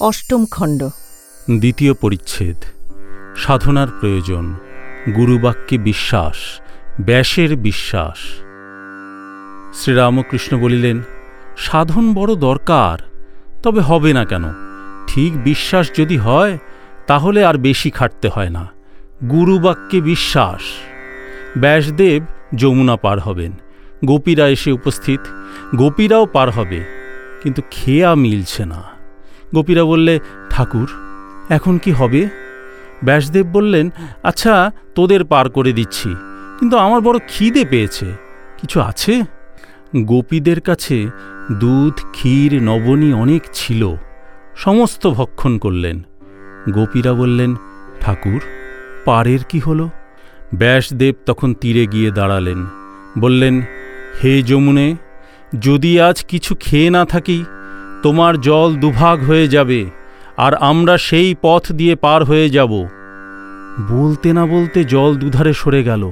অষ্টম খণ্ড। দ্বিতীয় পরিচ্ছেদ। সাধনার প্রয়োজন। গুরুবাক্যে বিশ্বাস। ব্যাসের বিশ্বাস। শ্রীরামকৃষ্ণ বলিলেন, সাধন বড় দরকার, তবে হবে না কেন? ঠিক বিশ্বাস যদি হয়, তাহলে আর বেশি খাটতে হয় না। গুরুবাক্যে বিশ্বাস। ব্যাসদেব যমুনা পার হবেন। গোপীরা এসে উপস্থিত। গোপীরাও পার হবে। কিন্তু খেয়া মিলছে না। গোপীরা বললে, ঠাকুর, এখন কি হবে? ব্যাসদেব বললেন আচ্ছা তোদের পার করে দিচ্ছি, কিন্তু আমার বড় খিদে পেয়েছে, কিছু আছে? গোপীদের কাছে দুধ, ক্ষীর, নবনী অনেক ছিল, সমস্ত ভক্ষণ করলেন। গোপীরা বললেন, ঠাকুর, পারের কি হলো? ব্যাসদেব তখন তীরে গিয়ে দাঁড়ালেন, বললেন, হে যমুনে, যদি আজ কিছু খেয়ে না থাকি তোমার জল দুভাগ হয়ে যাবে, আর আমরা সেই পথ দিয়ে পার হয়ে যাব। বলতে না বলতে জল দুধারে সরে গেল।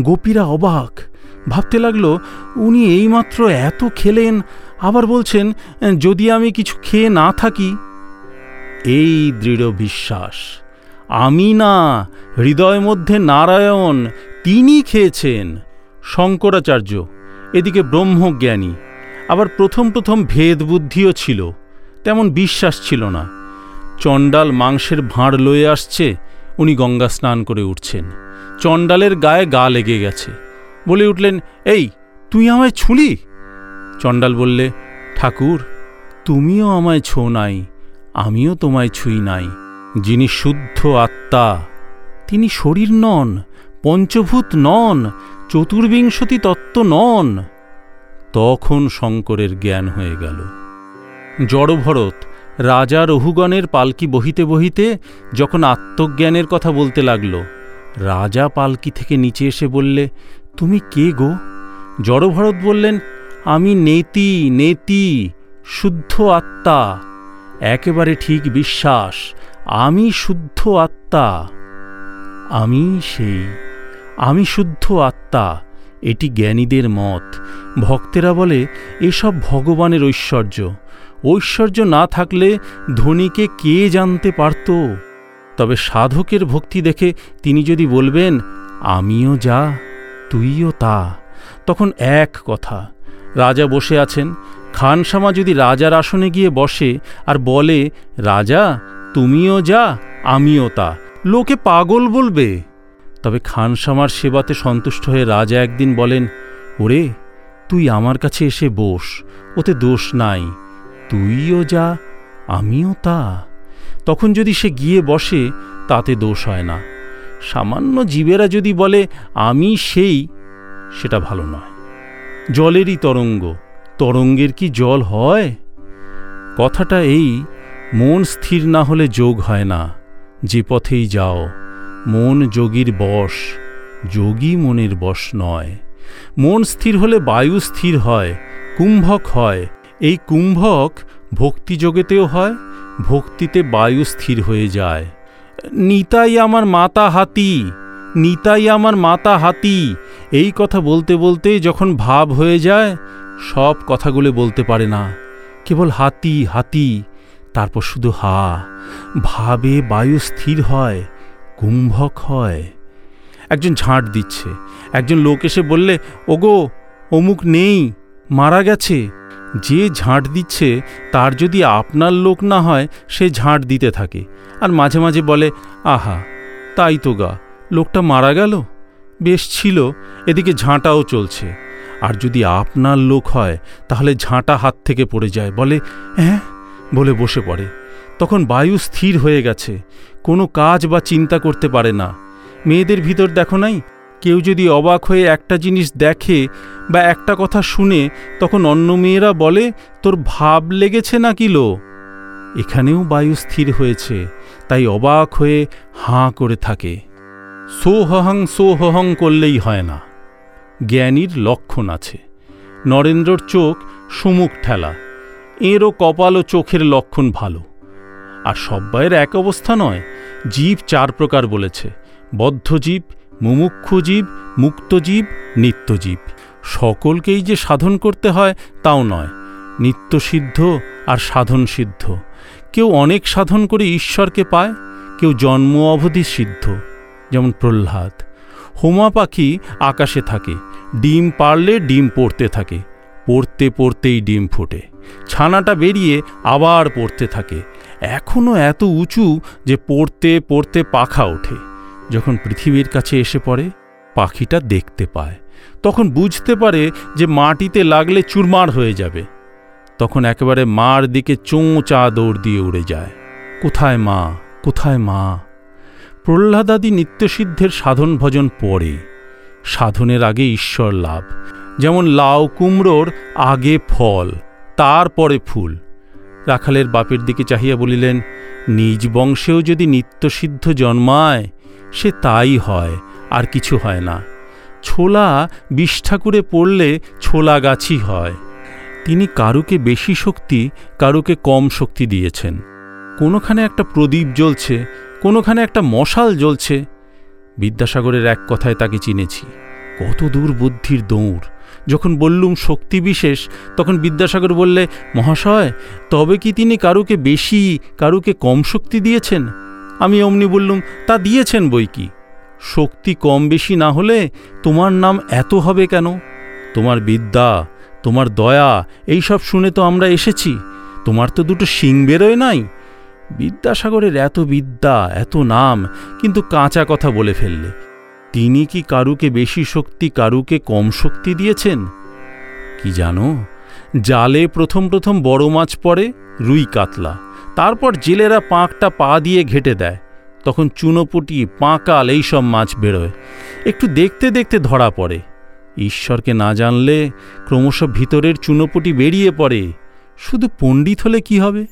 গোপীরা অবাক, ভাবতে লাগল, উনি এইমাত্র এত খেলেন, আবার বলছেন, যদি আমি কিছু খেয়ে না থাকি? এই দৃঢ় বিশ্বাস। আমি না, হৃদয় মধ্যে নারায়ণ তিনি খেয়েছেন। শঙ্করাচার্য, এদিকে ব্রহ্মজ্ঞানী। আবার প্রথম প্রথম ভেদ বুদ্ধিও ছিল, তেমন বিশ্বাস ছিল না। চণ্ডাল মাংসের ভাঁড় লয়ে আসছে, উনি গঙ্গা স্নান করে উঠছেন। চণ্ডালের গায়ে গা লেগে গেছে। বলে উঠলেন, এই, তুই আমায় ছুলি? চণ্ডাল বললে, ঠাকুর, তুমিও আমায় ছো নাই, আমিও তোমায় ছুঁই নাই। যিনি শুদ্ধ আত্মা, তিনি শরীর নন, পঞ্চভূত নন, চতুর্বিংশতি তত্ত্ব নন। তখন শঙ্করের জ্ঞান হয়ে গেল। জড়ভরত রাজা রহুগণের পালকি বহিতে বহিতে যখন আত্মজ্ঞানের কথা বলতে লাগল, রাজা পালকি থেকে নিচে এসে বললে, তুমি কে গো? জড়ভরত বললেন, আমি নেতি নেতি, শুদ্ধ আত্মা, একেবারে ঠিক বিশ্বাস, আমি শুদ্ধ আত্মা, আমি সেই, আমি শুদ্ধ আত্মা এটি জ্ঞানীদের মত। ভক্তেরা বলে, এসব ভগবানের ঐশ্বর্য। ঐশ্বর্য না থাকলে ধনীকে কে জানতে পারত? তবে সাধকের ভক্তি দেখে তিনি যদি বলবেন, আমিও যা, তুইও তা, তখন এক কথা। রাজা বসে আছেন। খানসামা যদি রাজার আসনে গিয়ে বসে আর বলে, রাজা, তুমিও যা, আমিও তা, লোকে পাগল বলবে। তবে খানসামার সেবাতে সন্তুষ্ট হয়ে রাজা একদিন বলেন, ওরে, তুই আমার কাছে এসে বস, ওতে দোষ নাই, তুইও যা, আমিও তা। তখন যদি সে গিয়ে বসে, তাতে দোষ হয় না। সামান্য জীবেরা যদি বলে, আমি সেই, সেটা ভালো নয়। জলেরই তরঙ্গ, তরঙ্গের কি জল হয়? কথাটা এই, মন স্থির না হলে যোগ হয় না, যে পথেই যাও। মন যোগীর বশ, যোগী মনের বশ নয়। মন স্থির হলে বায়ু স্থির হয়, কুম্ভক হয়। এই কুম্ভক ভক্তিযোগেতেও হয়, ভক্তিতে বায়ু স্থির হয়ে যায়। নিতাই আমার মাতা হাতি, নিতাই আমার মাতা হাতি। এই কথা বলতে বলতে যখন ভাব হয়ে যায়, সব কথাগুলো বলতে পারে না। কেবল হাতি হাতি, তারপর শুধু হা। ভাবে বায়ু স্থির হয় কুম্ভক হয়। একজন ঝাঁট দিচ্ছে। একজন লোক এসে বললে, ওগো, অমুক নেই, মারা গেছে। যে ঝাঁট দিচ্ছে, তার যদি আপনার লোক না হয়, সে ঝাঁট দিতে থাকে। আর মাঝে মাঝে বলে, আহা, তাই তো গা, লোকটা মারা গেল? বেশ ছিল, এদিকে ঝাঁটাও চলছে। আর যদি আপনার লোক হয়, তাহলে ঝাঁটা হাত থেকে পড়ে যায়। বলে হ্যাঁ বলে বসে পড়ে। তখন বায়ু স্থির হয়ে গেছে। কোনো কাজ বা চিন্তা করতে পারে না। মেয়েদের ভিতর দেখো নাই? কেউ যদি অবাক হয়ে একটা জিনিস দেখে বা একটা কথা শুনে, তখন অন্য মেয়েরা বলে, তোর ভাব লেগেছে না কিলো এখানেও বায়ু স্থির হয়েছে, তাই অবাক হয়ে হাঁ করে থাকে। সোহহং সোহহং করলেই হয় না। জ্ঞানীর লক্ষণ আছে। নরেন্দ্রর চোখ সুমুখ ঠেলা। এরও কপাল ও চোখের লক্ষণ ভালো। আর সব্বাইয়ের এক অবস্থা নয়। জীব চার প্রকার বলেছে। বদ্ধজীব মুমুক্ষু জীব মুক্তজীব নিত্যজীব সকলকেই যে সাধন করতে হয়, তাও নয়। নিত্যসিদ্ধ আর সাধন সিদ্ধ। কেউ অনেক সাধন করে ঈশ্বরকে পায়, কেউ জন্ম অবধি সিদ্ধ, যেমন প্রহ্লাদ। হোমা পাখি আকাশে থাকে, ডিম পারলে ডিম পড়তে থাকে পড়তে পড়তেই ডিম ফোটে। ছানাটা বেরিয়ে আবার পড়তে থাকে। এখনও এত উঁচু যে পড়তে পড়তে পাখা ওঠে। যখন পৃথিবীর কাছে এসে পড়ে, পাখিটা দেখতে পায়। তখন বুঝতে পারে যে মাটিতে লাগলে চুরমার হয়ে যাবে। তখন একেবারে মার দিকে চোঁচা দৌড় দিয়ে উড়ে যায়। কোথায় মা? কোথায় মা? প্রহ্লাদাদি নিত্যসিদ্ধের সাধন ভজন পরে সাধনের আগে ঈশ্বর লাভ। যেমন লাউ কুমড়োর আগে ফল, তারপরে ফুল। রাখালের বাপের দিকে চাহিয়া বলিলেন, নিজ বংশেও যদি নিত্যসিদ্ধ জন্মায়, সে তাই হয়, আর কিছু হয় না। ছোলা বিষ ঠাকুরে পড়লে ছোলা গাছই হয়। তিনি কারুকে বেশি শক্তি, কারুকে কম শক্তি দিয়েছেন। কোনোখানে একটা প্রদীপ জ্বলছে, কোনোখানে একটা মশাল জ্বলছে। বিদ্যাসাগরের এক কথায় তাকে চিনেছি কত দূর বুদ্ধির দৌড়। যখন বললুম শক্তি বিশেষ, তখন বিদ্যাসাগর বললে, মহাশয়, তবে কি তিনি কারুকে বেশি, কারুকে কম শক্তি দিয়েছেন? আমি অমনি বললুম, তা দিয়েছেন বই কি? শক্তি কম বেশি না হলে তোমার নাম এত হবে কেন? তোমার বিদ্যা, তোমার দয়া, এই সব শুনে তো আমরা এসেছি। তোমার তো দুটো শিং বেরোয় নাই। বিদ্যাসাগরের এত বিদ্যা, এত নাম, কিন্তু কাঁচা কথা বলে ফেললে। তিনি কি কারুকে বেশি শক্তি, কারুকে কম শক্তি দিয়েছেন? কি জানো? জালে প্রথম প্রথম বড় মাছ পড়ে, রুই কাতলা। তারপর জেলেরা পাঁকটা পা দিয়ে ঘেটে দেয়। তখন চুনোপুটি, পাঁকাল এইসব মাছ বেরোয়। একটু দেখতে দেখতে ধরা পড়ে। ঈশ্বরকে না জানলে ক্রমশ ভিতরের চুনোপুটি বেরিয়ে পড়ে। শুধু পণ্ডিত হলে কি হবে?